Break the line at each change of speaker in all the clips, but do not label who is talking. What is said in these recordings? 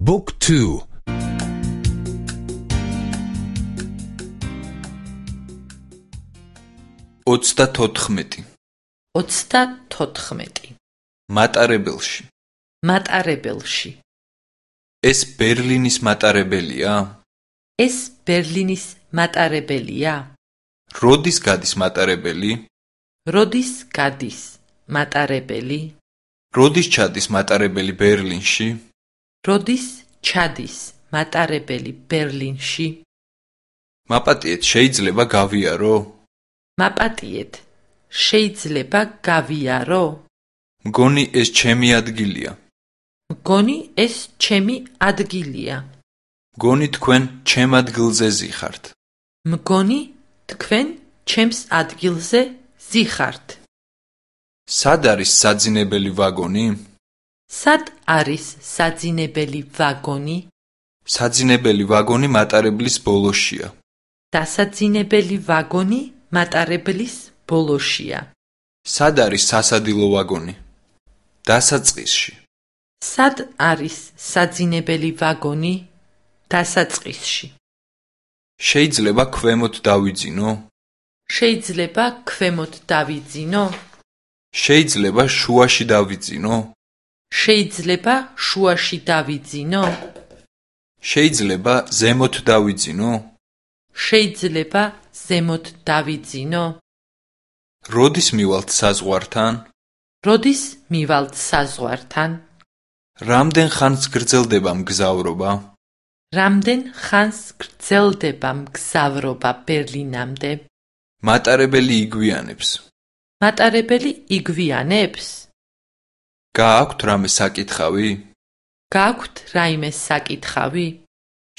Book 2
34
34
მატარებელში.
მატარებელში.
ეს ბერლინის მატარებელია.
ეს ბერლინის მატარებელია.
როდის გადის მატარებელი?
როდის გადის მატარებელი?
როდის ჩადის მატარებელი ბერლინში
როდის ჩადის მატარებელი ბერლინში?
მაპატიეთ შეიძლება გავიარო.
მაპატიეთ შეიძლება გავიარო.
მგონი ეს ჩემი ადგილია.
მგონი ეს ჩემი ადგილია.
მგონი თქვენ ჩემ ადგილზე ზიხართ.
მგონი თქვენ ჩემს ადგილზე ზიხართ.
სად არის საძინებელი ვაგონი
სად არის საძინებელი ვაგონი?
საძინებელი ვაგონი მატარებლის ბოლოშია.
დასაძინებელი ვაგონი მატარებლის ბოლოშია.
სად არის სასადილო ვაგონი? დასაწყისში.
სად არის საძინებელი ვაგონი? დასაწყისში.
შეიძლება ქვემოთ დავიძინო.
შეიძლება ქვემოთ დავიძინო.
შეიძლება შუაში დავიძინო
შეიძლება შუაში დავიძინო.
შეიძლება ზემოთ დავიძინო.
შეიძლება ზემოთ დავიძინო.
როდის მივალთ საზღვართან?
როდის მივალთ საზღვართან?
რამდენ ხანს გრძელდება მგზავრობა
რამდენ ხანს გრძელდება მგზავრობა ბერლინამდე?
მატარებელი იგვიანებს.
მატარებელი იგვიანებს
გააქვთ რამე საკითხავი?
გაქვთ რაიმე საკითხავი?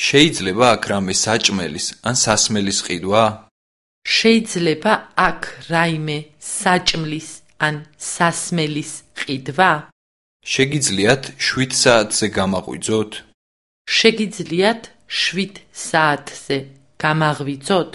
შეიძლება აქ რამე საჭმელის ან სასმელის ყიდვა?
შეიძლება აქ რაიმე საჭმლის ან სასმელის ყიდვა?
შეგიძლიათ 7 საათზე გამაღვიძოთ?
შეგიძლიათ 7 საათზე გამაღვიძოთ